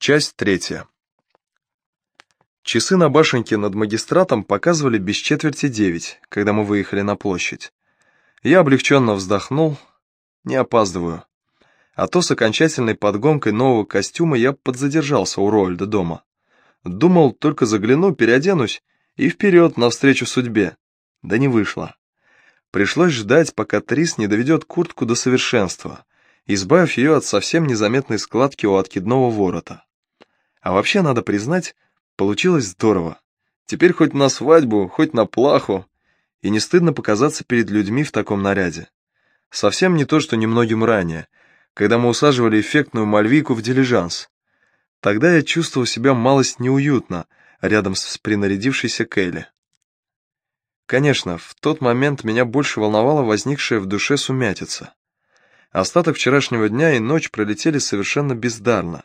Часть третья. Часы на башенке над магистратом показывали без четверти девять, когда мы выехали на площадь. Я облегченно вздохнул, не опаздываю. А то с окончательной подгонкой нового костюма я подзадержался у Роальда дома. Думал, только загляну, переоденусь и вперед навстречу судьбе. Да не вышло. Пришлось ждать, пока Трис не доведет куртку до совершенства, избавив ее от совсем незаметной складки у откидного ворота. А вообще, надо признать, получилось здорово. Теперь хоть на свадьбу, хоть на плаху, и не стыдно показаться перед людьми в таком наряде. Совсем не то, что немногим ранее, когда мы усаживали эффектную мальвику в дилижанс. Тогда я чувствовал себя малость неуютно рядом с принарядившейся Келли. Конечно, в тот момент меня больше волновала возникшая в душе сумятица. Остаток вчерашнего дня и ночь пролетели совершенно бездарно.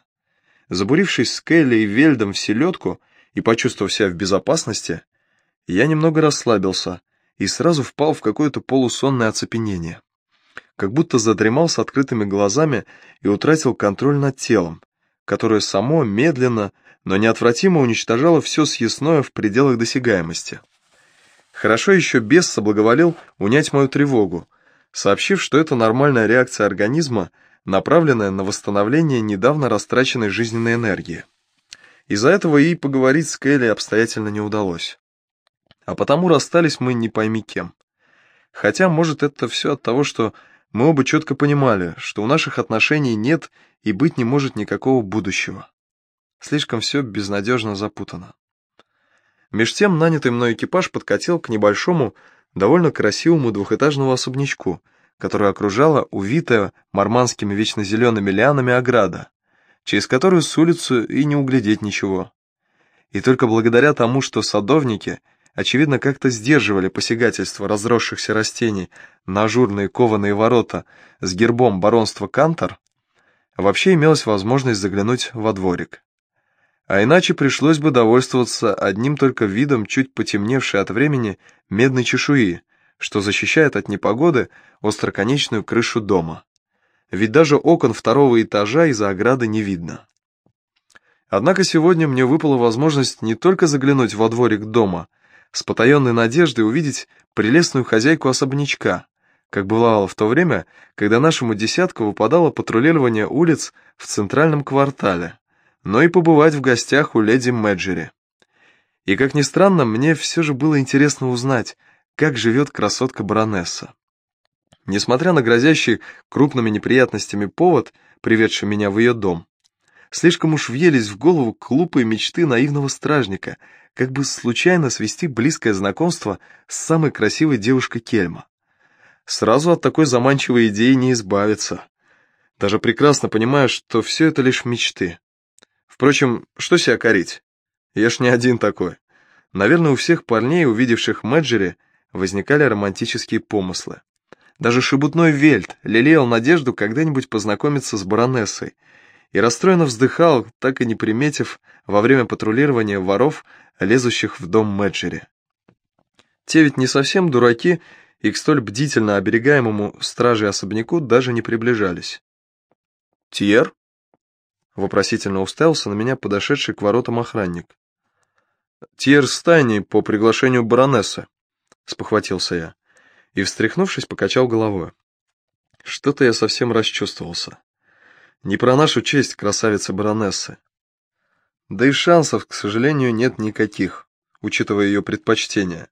Забурившись с Келли и Вельдом в селедку и почувствовав себя в безопасности, я немного расслабился и сразу впал в какое-то полусонное оцепенение. Как будто задремал с открытыми глазами и утратил контроль над телом, которое само медленно, но неотвратимо уничтожало все съестное в пределах досягаемости. Хорошо еще бес соблаговолил унять мою тревогу, сообщив, что это нормальная реакция организма, направленная на восстановление недавно растраченной жизненной энергии. Из-за этого и поговорить с Келли обстоятельно не удалось. А потому расстались мы не пойми кем. Хотя, может, это все от того, что мы оба четко понимали, что у наших отношений нет и быть не может никакого будущего. Слишком все безнадежно запутано. Меж тем нанятый мной экипаж подкатил к небольшому, довольно красивому двухэтажному особнячку, который окружала увитая марманскими вечно зелеными лианами ограда, через которую с улицу и не углядеть ничего. И только благодаря тому, что садовники, очевидно, как-то сдерживали посягательство разросшихся растений на ажурные кованые ворота с гербом баронства Кантор, вообще имелась возможность заглянуть во дворик а иначе пришлось бы довольствоваться одним только видом чуть потемневшей от времени медной чешуи, что защищает от непогоды остроконечную крышу дома. Ведь даже окон второго этажа из-за ограды не видно. Однако сегодня мне выпала возможность не только заглянуть во дворик дома, с потаенной надеждой увидеть прелестную хозяйку особнячка, как бывало в то время, когда нашему десятку выпадало патрулирование улиц в центральном квартале но и побывать в гостях у леди Мэджери. И, как ни странно, мне все же было интересно узнать, как живет красотка-баронесса. Несмотря на грозящий крупными неприятностями повод, приведший меня в ее дом, слишком уж въелись в голову глупые мечты наивного стражника, как бы случайно свести близкое знакомство с самой красивой девушкой Кельма. Сразу от такой заманчивой идеи не избавиться. Даже прекрасно понимаю, что все это лишь мечты. Впрочем, что себя корить? Я ж не один такой. Наверное, у всех парней, увидевших Мэджери, возникали романтические помыслы. Даже шебутной Вельт лелеял надежду когда-нибудь познакомиться с баронессой и расстроенно вздыхал, так и не приметив во время патрулирования воров, лезущих в дом Мэджери. Те ведь не совсем дураки и к столь бдительно оберегаемому стражей особняку даже не приближались. «Тьер?» Вопросительно уставился на меня подошедший к воротам охранник. «Тьер Стайни по приглашению баронессы», — спохватился я, и, встряхнувшись, покачал головой. Что-то я совсем расчувствовался. Не про нашу честь, красавица баронессы. Да и шансов, к сожалению, нет никаких, учитывая ее предпочтения.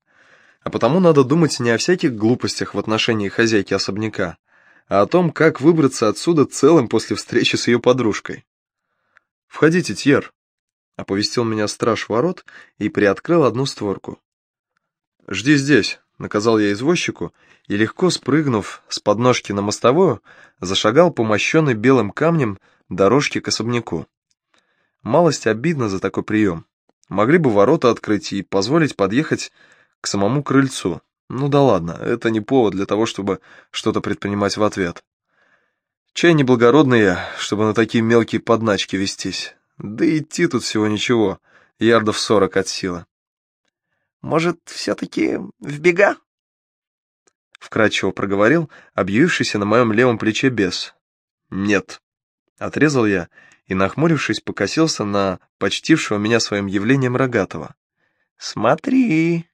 А потому надо думать не о всяких глупостях в отношении хозяйки особняка, а о том, как выбраться отсюда целым после встречи с ее подружкой. «Входите, Тьер», — оповестил меня страж ворот и приоткрыл одну створку. «Жди здесь», — наказал я извозчику, и, легко спрыгнув с подножки на мостовую, зашагал по мощенной белым камнем дорожке к особняку. Малость обидно за такой прием. Могли бы ворота открыть и позволить подъехать к самому крыльцу. Ну да ладно, это не повод для того, чтобы что-то предпринимать в ответ. Чай неблагородный я, чтобы на такие мелкие подначки вестись. Да идти тут всего ничего, ярдов сорок от силы. «Может, все-таки в бега?» Вкратчиво проговорил объявившийся на моем левом плече бес. «Нет», — отрезал я и, нахмурившись, покосился на почтившего меня своим явлением Рогатого. «Смотри,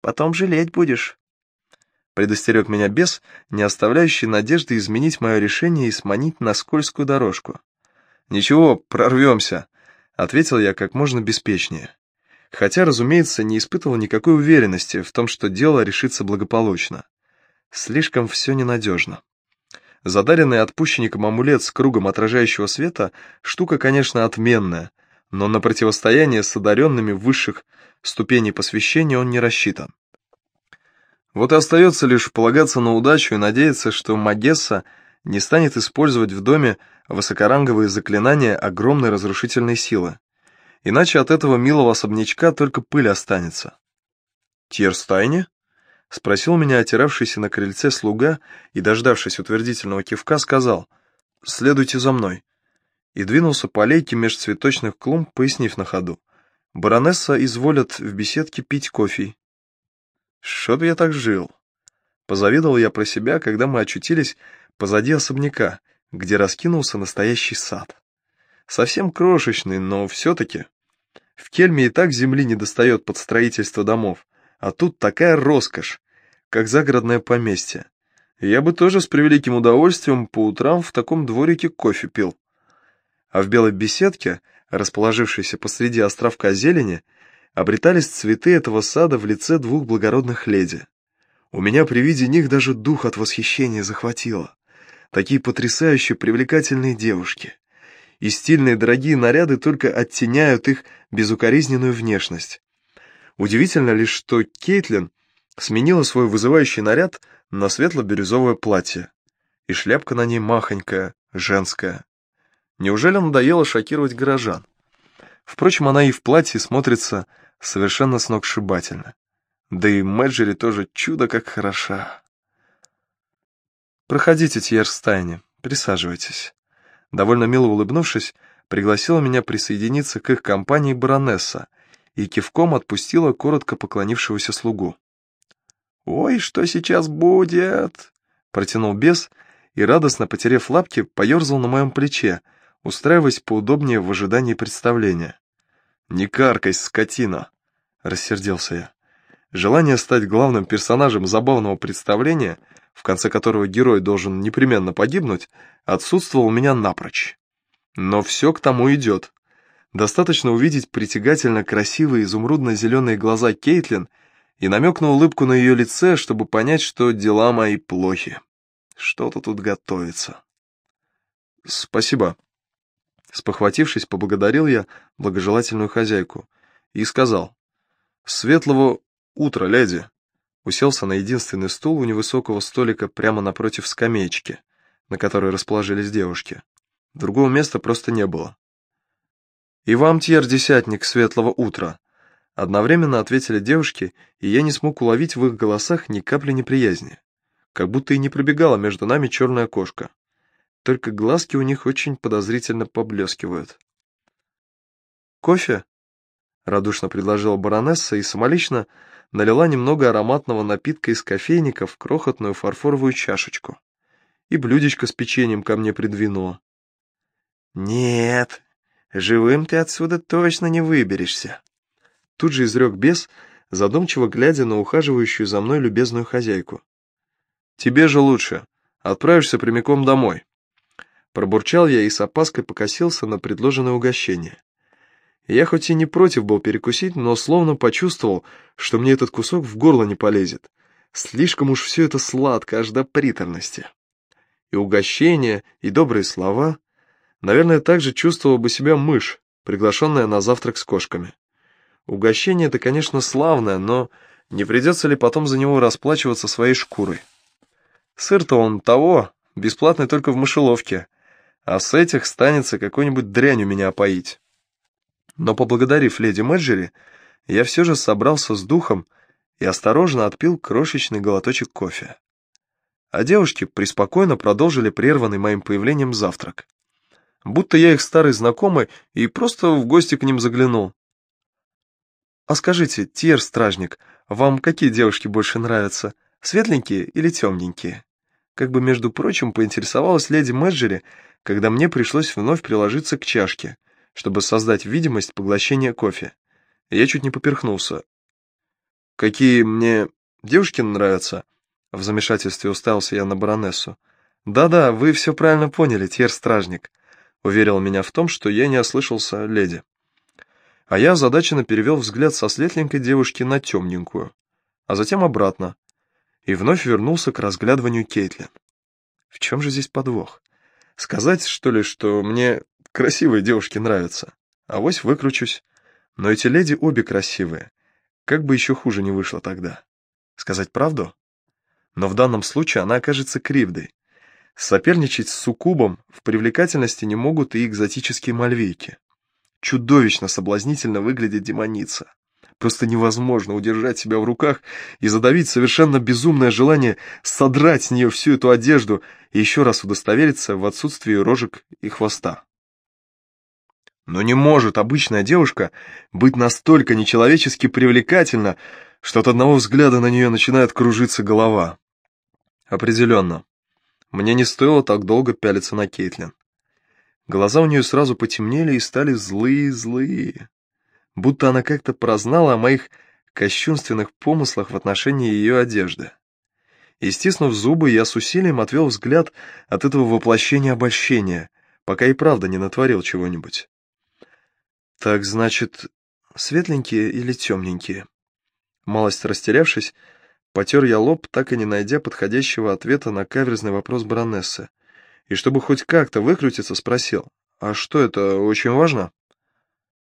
потом жалеть будешь», — предостерег меня бес, не оставляющий надежды изменить мое решение и сманить на скользкую дорожку. «Ничего, прорвемся», — ответил я как можно беспечнее. Хотя, разумеется, не испытывал никакой уверенности в том, что дело решится благополучно. Слишком все ненадежно. Задаренный отпущенником амулет с кругом отражающего света — штука, конечно, отменная, но на противостояние с одаренными высших ступеней посвящения он не рассчитан. Вот и остается лишь полагаться на удачу и надеяться, что Магесса не станет использовать в доме высокоранговые заклинания огромной разрушительной силы. Иначе от этого милого особнячка только пыль останется. «Тьерстайне?» — спросил меня отиравшийся на крыльце слуга и, дождавшись утвердительного кивка, сказал «Следуйте за мной» и двинулся по аллейке меж цветочных клумб, пояснив на ходу. «Баронесса изволят в беседке пить кофе». Что-то я так жил. Позавидовал я про себя, когда мы очутились позади особняка, где раскинулся настоящий сад. Совсем крошечный, но все-таки. В Кельме и так земли не достает под строительство домов, а тут такая роскошь, как загородное поместье. Я бы тоже с превеликим удовольствием по утрам в таком дворике кофе пил. А в белой беседке, расположившейся посреди островка зелени, обретались цветы этого сада в лице двух благородных леди. У меня при виде них даже дух от восхищения захватило. Такие потрясающе привлекательные девушки. И стильные дорогие наряды только оттеняют их безукоризненную внешность. Удивительно лишь, что Кейтлин сменила свой вызывающий наряд на светло-бирюзовое платье. И шляпка на ней махонькая, женская. Неужели надоело шокировать горожан? Впрочем, она и в платье смотрится совершенно сногсшибательно. Да и Мэджери тоже чудо как хороша. «Проходите, Тьерстайне, присаживайтесь». Довольно мило улыбнувшись, пригласила меня присоединиться к их компании баронесса и кивком отпустила коротко поклонившегося слугу. «Ой, что сейчас будет?» — протянул бес и, радостно потеряв лапки, поерзал на моем плече, устраиваясь поудобнее в ожидании представления. «Не каркай, скотина!» — рассердился я. Желание стать главным персонажем забавного представления — в конце которого герой должен непременно погибнуть, отсутствовал у меня напрочь. Но все к тому идет. Достаточно увидеть притягательно красивые изумрудно-зеленые глаза Кейтлин и намек на улыбку на ее лице, чтобы понять, что дела мои плохи. Что-то тут готовится. Спасибо. Спохватившись, поблагодарил я благожелательную хозяйку и сказал. Светлого утра, леди уселся на единственный стул у невысокого столика прямо напротив скамеечки, на которой расположились девушки. Другого места просто не было. «И вам, Тьер-десятник, светлого утра!» Одновременно ответили девушки, и я не смог уловить в их голосах ни капли неприязни. Как будто и не пробегала между нами черная кошка. Только глазки у них очень подозрительно поблескивают. «Кофе?» — радушно предложила баронесса и самолично налила немного ароматного напитка из кофейника в крохотную фарфоровую чашечку и блюдечко с печеньем ко мне придвинула. «Нет, живым ты отсюда точно не выберешься», — тут же изрек бес, задумчиво глядя на ухаживающую за мной любезную хозяйку. «Тебе же лучше. Отправишься прямиком домой». Пробурчал я и с опаской покосился на предложенное угощение. Я хоть и не против был перекусить, но словно почувствовал, что мне этот кусок в горло не полезет. Слишком уж все это сладко, аж до приторности. И угощение, и добрые слова. Наверное, так же чувствовала бы себя мышь, приглашенная на завтрак с кошками. Угощение это, конечно, славное, но не придется ли потом за него расплачиваться своей шкурой? Сыр-то он того, бесплатный только в мышеловке, а с этих станется какой-нибудь дрянью меня опоить. Но поблагодарив леди Мэджери, я все же собрался с духом и осторожно отпил крошечный глоточек кофе. А девушки преспокойно продолжили прерванный моим появлением завтрак. Будто я их старый знакомый и просто в гости к ним заглянул. «А скажите, Тьер-стражник, вам какие девушки больше нравятся, светленькие или темненькие?» Как бы, между прочим, поинтересовалась леди Мэджери, когда мне пришлось вновь приложиться к чашке, чтобы создать видимость поглощения кофе. Я чуть не поперхнулся. «Какие мне девушки нравятся?» В замешательстве уставился я на баронессу. «Да-да, вы все правильно поняли, тьер-стражник», — уверил меня в том, что я не ослышался леди. А я озадаченно перевел взгляд со светленькой девушки на темненькую, а затем обратно, и вновь вернулся к разглядыванию Кейтлин. В чем же здесь подвох? Сказать, что ли, что мне красивые девушки нравятся? Авось выкручусь. Но эти леди обе красивые. Как бы еще хуже не вышло тогда. Сказать правду? Но в данном случае она окажется кривдой. Соперничать с суккубом в привлекательности не могут и экзотические мальвейки. Чудовищно соблазнительно выглядит демоница. Просто невозможно удержать себя в руках и задавить совершенно безумное желание содрать с нее всю эту одежду и еще раз удостовериться в отсутствии рожек и хвоста. Но не может обычная девушка быть настолько нечеловечески привлекательна, что от одного взгляда на нее начинает кружиться голова. Определенно. Мне не стоило так долго пялиться на Кейтлин. Глаза у нее сразу потемнели и стали злые-злые будто она как-то прознала о моих кощунственных помыслах в отношении ее одежды. И стиснув зубы, я с усилием отвел взгляд от этого воплощения обольщения, пока и правда не натворил чего-нибудь. «Так, значит, светленькие или темненькие?» Малость растерявшись, потер я лоб, так и не найдя подходящего ответа на каверзный вопрос баронессы. И чтобы хоть как-то выкрутиться, спросил, «А что это, очень важно?»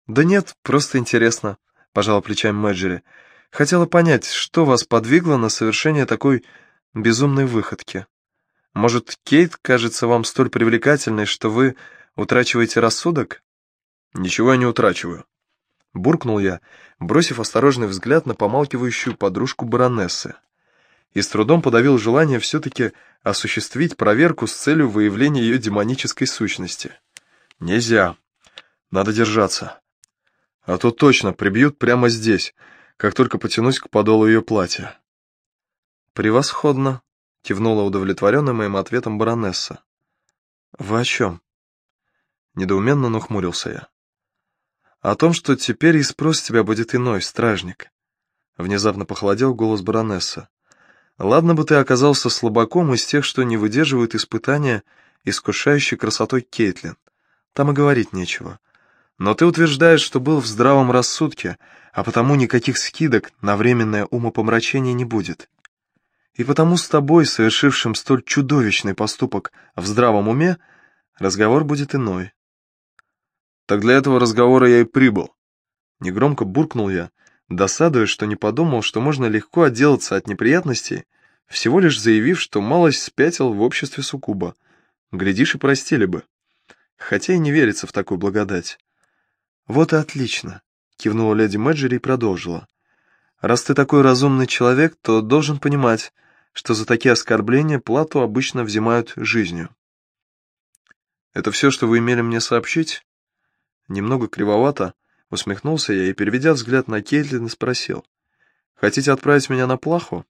«Да нет, просто интересно», — пожала плечами Мэджери. «Хотела понять, что вас подвигло на совершение такой безумной выходки. Может, Кейт кажется вам столь привлекательной, что вы утрачиваете рассудок?» «Ничего я не утрачиваю», — буркнул я, бросив осторожный взгляд на помалкивающую подружку баронессы. И с трудом подавил желание все-таки осуществить проверку с целью выявления ее демонической сущности. «Нельзя. Надо держаться». А то точно прибьют прямо здесь, как только потянусь к подолу ее платья. «Превосходно», — кивнула удовлетворенная моим ответом баронесса. «Вы о чем?» Недоуменно нахмурился я. «О том, что теперь и спрос тебя будет иной, стражник», — внезапно похолодел голос баронессы. «Ладно бы ты оказался слабаком из тех, что не выдерживают испытания, искушающей красотой Кейтлин. Там и говорить нечего. Но ты утверждаешь, что был в здравом рассудке, а потому никаких скидок на временное умопомрачение не будет. И потому с тобой, совершившим столь чудовищный поступок в здравом уме, разговор будет иной. Так для этого разговора я и прибыл. Негромко буркнул я, досадуя, что не подумал, что можно легко отделаться от неприятностей, всего лишь заявив, что малость спятил в обществе суккуба. Глядишь, и простили бы. Хотя и не верится в такую благодать. «Вот и отлично», — кивнула леди Мэджери и продолжила. «Раз ты такой разумный человек, то должен понимать, что за такие оскорбления плату обычно взимают жизнью». «Это все, что вы имели мне сообщить?» Немного кривовато усмехнулся я и, переведя взгляд на Кейтлин, спросил. «Хотите отправить меня на плаху?»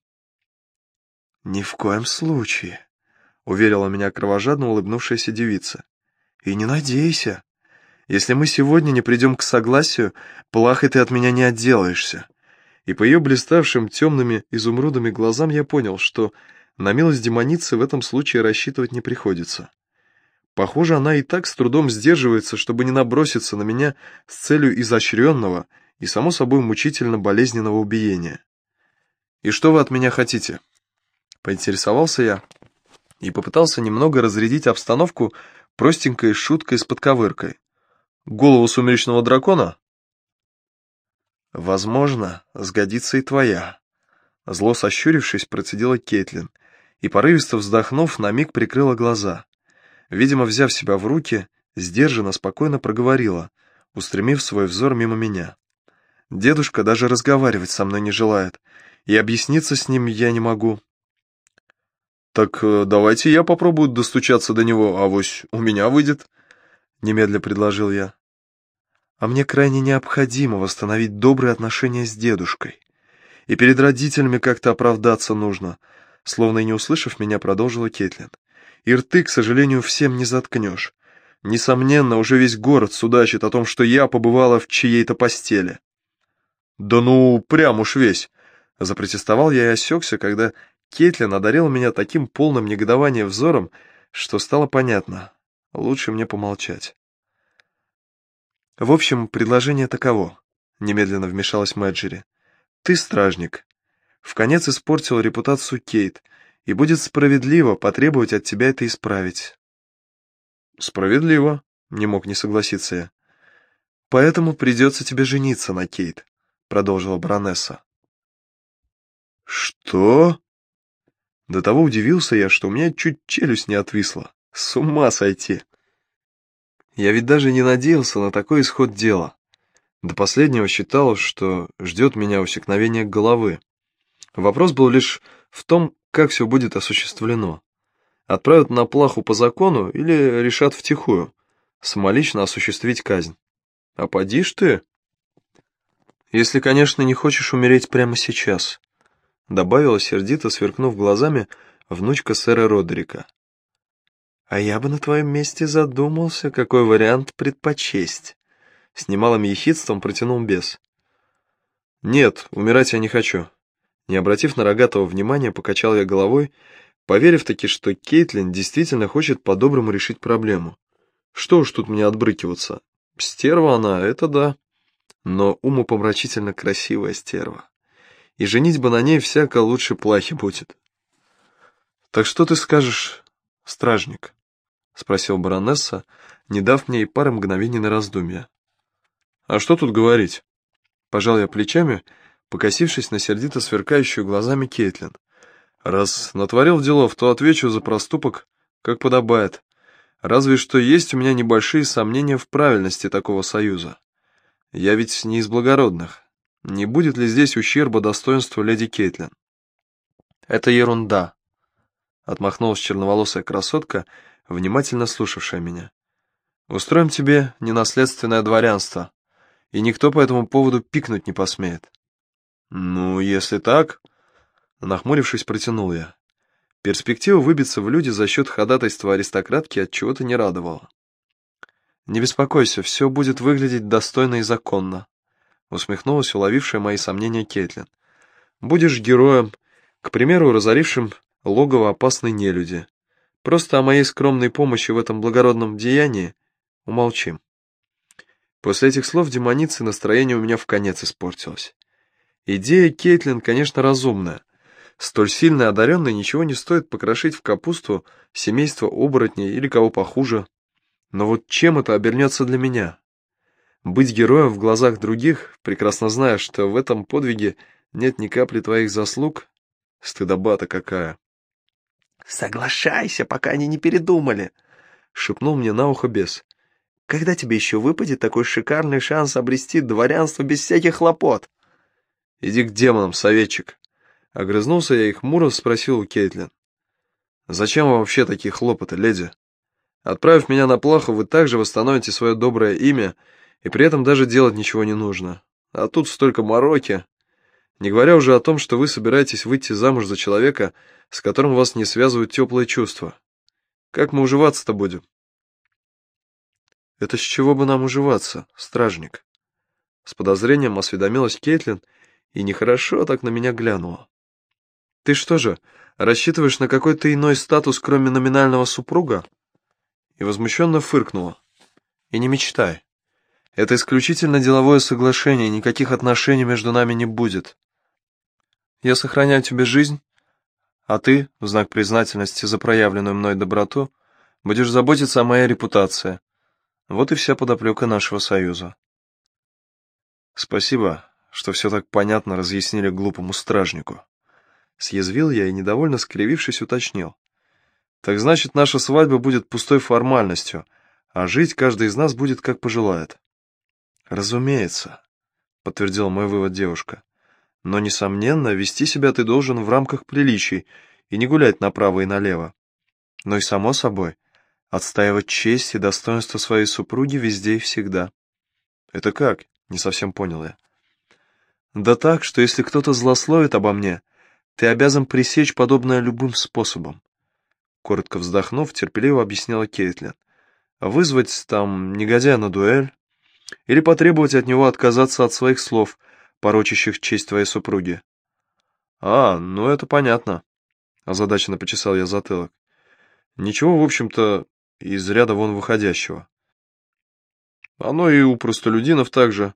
«Ни в коем случае», — уверила меня кровожадно улыбнувшаяся девица. «И не надейся. Если мы сегодня не придем к согласию, плахой ты от меня не отделаешься». И по ее блиставшим темными изумрудами глазам я понял, что на милость демоницы в этом случае рассчитывать не приходится. Похоже, она и так с трудом сдерживается, чтобы не наброситься на меня с целью изощренного и, само собой, мучительно болезненного убиения. «И что вы от меня хотите?» Поинтересовался я и попытался немного разрядить обстановку простенькой шуткой с подковыркой. Голову сумеречного дракона? Возможно, сгодится и твоя. Зло сощурившись, процедила Кейтлин и, порывисто вздохнув, на миг прикрыла глаза. Видимо, взяв себя в руки, сдержанно, спокойно проговорила, устремив свой взор мимо меня. Дедушка даже разговаривать со мной не желает, и объясниться с ним я не могу. «Так э, давайте я попробую достучаться до него, а вось у меня выйдет», немедля предложил я. А мне крайне необходимо восстановить добрые отношения с дедушкой. И перед родителями как-то оправдаться нужно. Словно и не услышав меня, продолжила Кетлин. «И рты, к сожалению, всем не заткнешь. Несомненно, уже весь город судачит о том, что я побывала в чьей-то постели». «Да ну, прям уж весь!» Запротестовал я и осекся, когда Кетлин одарила меня таким полным негодованием взором, что стало понятно. Лучше мне помолчать. В общем, предложение таково, немедленно вмешалась Мэджери. Ты стражник. В конец испортил репутацию Кейт, и будет справедливо потребовать от тебя это исправить. Справедливо, не мог не согласиться я. Поэтому придется тебе жениться на Кейт, продолжила баронесса. Что? До того удивился я, что у меня чуть челюсть не отвисла. С ума сойти. Я ведь даже не надеялся на такой исход дела. До последнего считал, что ждет меня усекновение головы. Вопрос был лишь в том, как все будет осуществлено. Отправят на плаху по закону или решат втихую, самолично осуществить казнь. А поди ж ты. Если, конечно, не хочешь умереть прямо сейчас добавила сердито, сверкнув глазами, внучка сэра Родерика. «А я бы на твоем месте задумался, какой вариант предпочесть», — с немалым ехидством протянул бес. «Нет, умирать я не хочу». Не обратив на Рогатого внимания, покачал я головой, поверив таки, что Кейтлин действительно хочет по-доброму решить проблему. Что уж тут мне отбрыкиваться. Стерва она, это да. Но умопомрачительно красивая стерва и женить бы на ней всяко лучше плахи будет. «Так что ты скажешь, стражник?» — спросил баронесса, не дав мне и пары мгновений на раздумья. «А что тут говорить?» Пожал я плечами, покосившись на сердито сверкающую глазами Кейтлин. «Раз натворил делов, то отвечу за проступок, как подобает. Разве что есть у меня небольшие сомнения в правильности такого союза. Я ведь не из благородных, не будет ли здесь ущерба достоинству леди Кейтлин? Это ерунда, отмахнулась черноволосая красотка, внимательно слушавшая меня. Устроим тебе ненаследственное дворянство, и никто по этому поводу пикнуть не посмеет. Ну, если так, нахмурившись, протянул я. Перспектива выбиться в люди за счет ходатайства аристократки от чего-то не радовала. Не беспокойся, все будет выглядеть достойно и законно усмехнулась уловившая мои сомнения Кетлин. «Будешь героем, к примеру, разорившим логово опасной нелюди. Просто о моей скромной помощи в этом благородном деянии умолчим». После этих слов демоницы настроение у меня в конец испортилось. Идея Кейтлин, конечно, разумная. Столь сильно одаренной ничего не стоит покрошить в капусту семейство оборотней или кого похуже. Но вот чем это обернется для меня? Быть героем в глазах других, прекрасно зная, что в этом подвиге нет ни капли твоих заслуг, стыдоба-то какая. «Соглашайся, пока они не передумали», — шепнул мне на ухо бес. «Когда тебе еще выпадет такой шикарный шанс обрести дворянство без всяких хлопот?» «Иди к демонам, советчик», — огрызнулся я и хмуро спросил у Кейтлин. «Зачем вам вообще такие хлопоты, леди? Отправив меня на плаху, вы также восстановите свое доброе имя и при этом даже делать ничего не нужно. А тут столько мороки. Не говоря уже о том, что вы собираетесь выйти замуж за человека, с которым вас не связывают теплые чувства. Как мы уживаться-то будем? Это с чего бы нам уживаться, стражник? С подозрением осведомилась Кейтлин и нехорошо так на меня глянула. Ты что же, рассчитываешь на какой-то иной статус, кроме номинального супруга? И возмущенно фыркнула. И не мечтай. Это исключительно деловое соглашение, никаких отношений между нами не будет. Я сохраняю тебе жизнь, а ты, в знак признательности за проявленную мной доброту, будешь заботиться о моей репутации. Вот и вся подоплека нашего союза. Спасибо, что все так понятно разъяснили глупому стражнику. Съязвил я и, недовольно скривившись, уточнил. Так значит, наша свадьба будет пустой формальностью, а жить каждый из нас будет как пожелает. «Разумеется», — подтвердила мой вывод девушка. «Но, несомненно, вести себя ты должен в рамках приличий и не гулять направо и налево. Но и, само собой, отстаивать честь и достоинство своей супруги везде и всегда». «Это как?» — не совсем понял я. «Да так, что если кто-то злословит обо мне, ты обязан пресечь подобное любым способом. Коротко вздохнув, терпеливо объяснила Кейтлин. Вызвать там негодяя на дуэль или потребовать от него отказаться от своих слов, порочащих честь твоей супруги. А, ну это понятно. Озадаченно почесал я затылок. Ничего, в общем-то, из ряда вон выходящего. Оно и у простолюдинов также.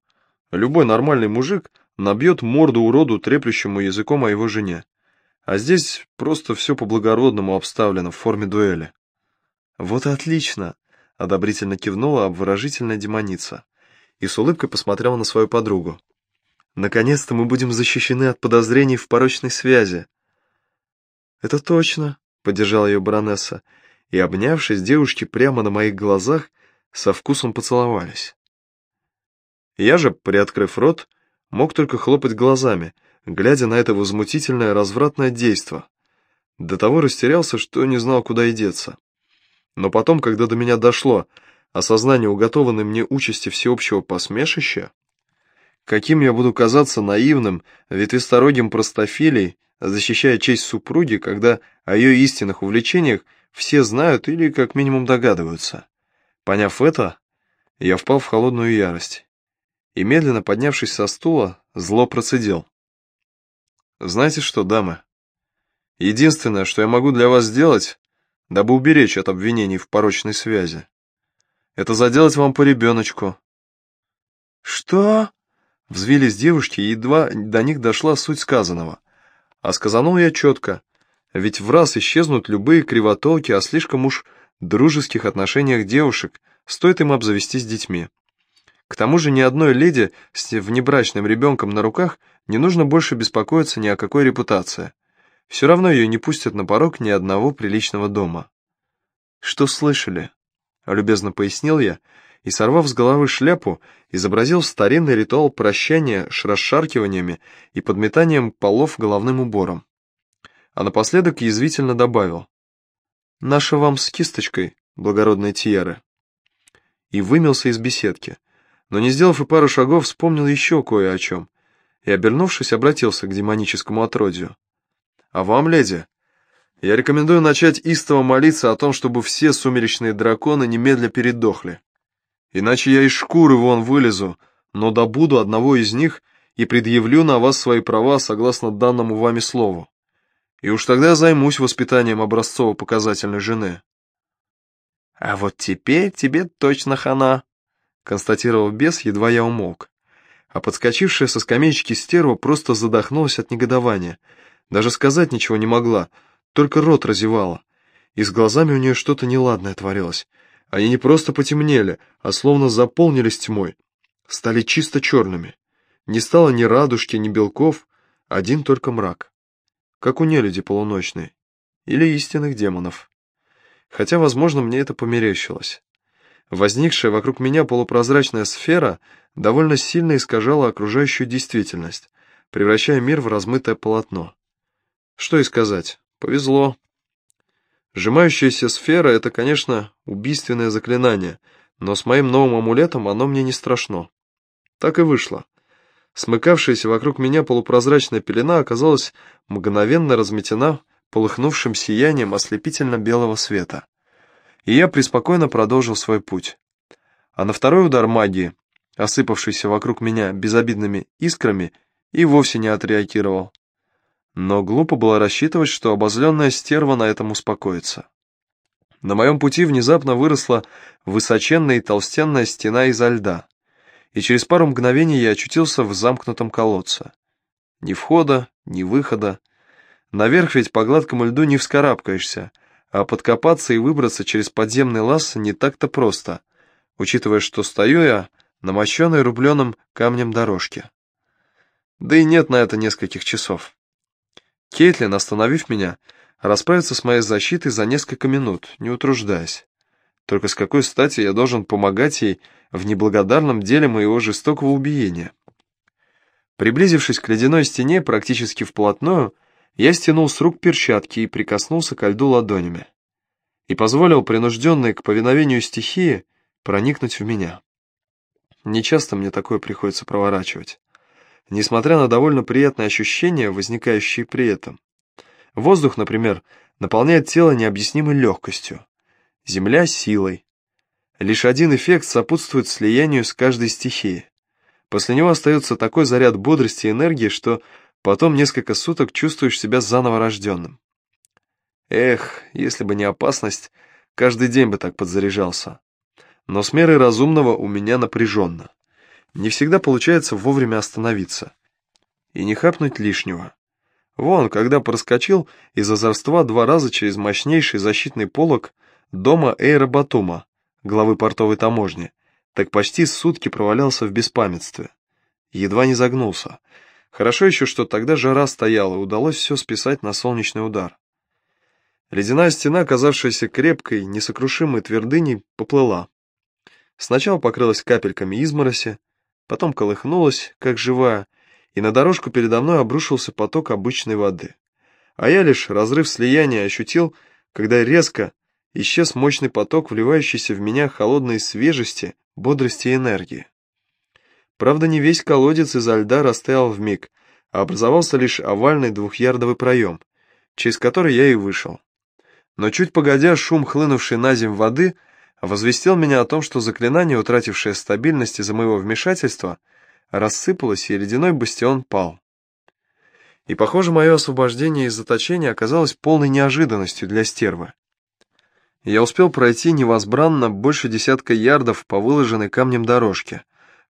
Любой нормальный мужик набьет морду уроду, треплющему языком о его жене. А здесь просто все по-благородному обставлено в форме дуэли. Вот и отлично, одобрительно кивнула обворожительная демоница и с улыбкой посмотрела на свою подругу. Наконец-то мы будем защищены от подозрений в порочной связи. Это точно, поддержала ее баронесса, и, обнявшись, девушки прямо на моих глазах со вкусом поцеловались. Я же, приоткрыв рот, мог только хлопать глазами, глядя на это возмутительное развратное действо. До того растерялся, что не знал, куда и деться. Но потом, когда до меня дошло осознание уготованной мне участи всеобщего посмешища, каким я буду казаться наивным, ветвисторогим простофилей, защищая честь супруги, когда о ее истинных увлечениях все знают или как минимум догадываются. Поняв это, я впал в холодную ярость и, медленно поднявшись со стула, зло процедил. «Знаете что, дамы? Единственное, что я могу для вас сделать, дабы уберечь от обвинений в порочной связи, это заделать вам по ребеночку». «Что?» — взвились девушки, и едва до них дошла суть сказанного. А сказанул я четко, ведь в раз исчезнут любые кривотолки о слишком уж дружеских отношениях девушек, стоит им обзавестись детьми. К тому же ни одной леди с внебрачным ребенком на руках не нужно больше беспокоиться ни о какой репутации. Все равно ее не пустят на порог ни одного приличного дома. «Что слышали?» — любезно пояснил я, и, сорвав с головы шляпу, изобразил старинный ритуал прощания с расшаркиваниями и подметанием полов головным убором. А напоследок язвительно добавил. Наша вам с кисточкой, благородные тияры. И вымелся из беседки, но не сделав и пару шагов, вспомнил еще кое о чем, и, обернувшись, обратился к демоническому отродью. «А вам, леди, я рекомендую начать истово молиться о том, чтобы все сумеречные драконы немедля передохли. Иначе я из шкуры вон вылезу, но добуду одного из них и предъявлю на вас свои права согласно данному вами слову. И уж тогда займусь воспитанием образцово-показательной жены. А вот теперь тебе точно хана, констатировал бес, едва я умолк. А подскочившая со скамеечки стерва просто задохнулась от негодования. Даже сказать ничего не могла, только рот разевала. И с глазами у нее что-то неладное творилось. Они не просто потемнели, а словно заполнились тьмой. Стали чисто черными. Не стало ни радужки, ни белков, один только мрак как у нелюди полуночной, или истинных демонов. Хотя, возможно, мне это померещилось. Возникшая вокруг меня полупрозрачная сфера довольно сильно искажала окружающую действительность, превращая мир в размытое полотно. Что и сказать, повезло. Сжимающаяся сфера — это, конечно, убийственное заклинание, но с моим новым амулетом оно мне не страшно. Так и вышло. Смыкавшаяся вокруг меня полупрозрачная пелена оказалась мгновенно разметена полыхнувшим сиянием ослепительно-белого света. И я преспокойно продолжил свой путь. А на второй удар магии, осыпавшийся вокруг меня безобидными искрами, и вовсе не отреагировал. Но глупо было рассчитывать, что обозленная стерва на этом успокоится. На моем пути внезапно выросла высоченная и толстенная стена изо льда и через пару мгновений я очутился в замкнутом колодце. Ни входа, ни выхода. Наверх ведь по гладкому льду не вскарабкаешься, а подкопаться и выбраться через подземный лаз не так-то просто, учитывая, что стою я на мощенной рубленым камнем дорожке. Да и нет на это нескольких часов. Кейтлин, остановив меня, расправится с моей защитой за несколько минут, не утруждаясь. Только с какой стати я должен помогать ей в неблагодарном деле моего жестокого убиения? Приблизившись к ледяной стене практически вплотную, я стянул с рук перчатки и прикоснулся к льду ладонями. И позволил принужденной к повиновению стихии проникнуть в меня. Нечасто мне такое приходится проворачивать. Несмотря на довольно приятные ощущения, возникающие при этом. Воздух, например, наполняет тело необъяснимой легкостью. Земля — силой. Лишь один эффект сопутствует слиянию с каждой стихией. После него остается такой заряд бодрости и энергии, что потом несколько суток чувствуешь себя заново рожденным. Эх, если бы не опасность, каждый день бы так подзаряжался. Но с мерой разумного у меня напряженно. Не всегда получается вовремя остановиться. И не хапнуть лишнего. Вон, когда проскочил из озорства два раза через мощнейший защитный полог дома Эйра Батума, главы портовой таможни, так почти сутки провалялся в беспамятстве. Едва не загнулся. Хорошо еще, что тогда жара стояла, удалось все списать на солнечный удар. Ледяная стена, оказавшаяся крепкой, несокрушимой твердыней, поплыла. Сначала покрылась капельками измороси, потом колыхнулась, как живая, и на дорожку передо мной обрушился поток обычной воды. А я лишь разрыв слияния ощутил, когда резко исчез мощный поток, вливающийся в меня холодной свежести, бодрости и энергии. Правда, не весь колодец изо льда растаял вмиг, а образовался лишь овальный двухъярдовый проем, через который я и вышел. Но чуть погодя, шум, хлынувший на земь воды, возвестил меня о том, что заклинание, утратившее стабильность из-за моего вмешательства, рассыпалось, и ледяной бастион пал. И, похоже, мое освобождение из заточения оказалось полной неожиданностью для стервы. Я успел пройти невозбранно больше десятка ярдов по выложенной камнем дорожке,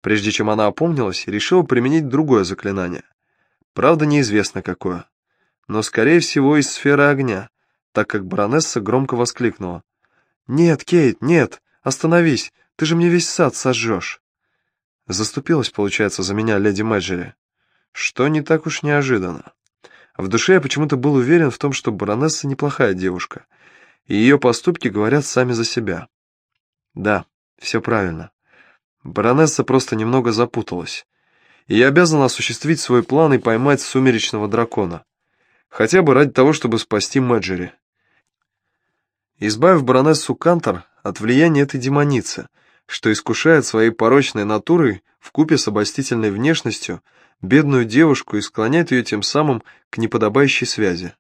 прежде чем она опомнилась решила применить другое заклинание. Правда, неизвестно какое. Но, скорее всего, из сферы огня, так как баронесса громко воскликнула. «Нет, Кейт, нет! Остановись! Ты же мне весь сад сожжешь!» Заступилась, получается, за меня леди Мэджери. Что не так уж неожиданно. В душе я почему-то был уверен в том, что баронесса неплохая девушка, и ее поступки говорят сами за себя. Да, все правильно. Баронесса просто немного запуталась, и я обязан осуществить свой план и поймать сумеречного дракона. Хотя бы ради того, чтобы спасти Мэджери избавив баронессу Кантор от влияния этой демоницы, что искушает своей порочной натурой в купе с обольстительной внешностью бедную девушку и склоняет ее тем самым к неподобающей связи.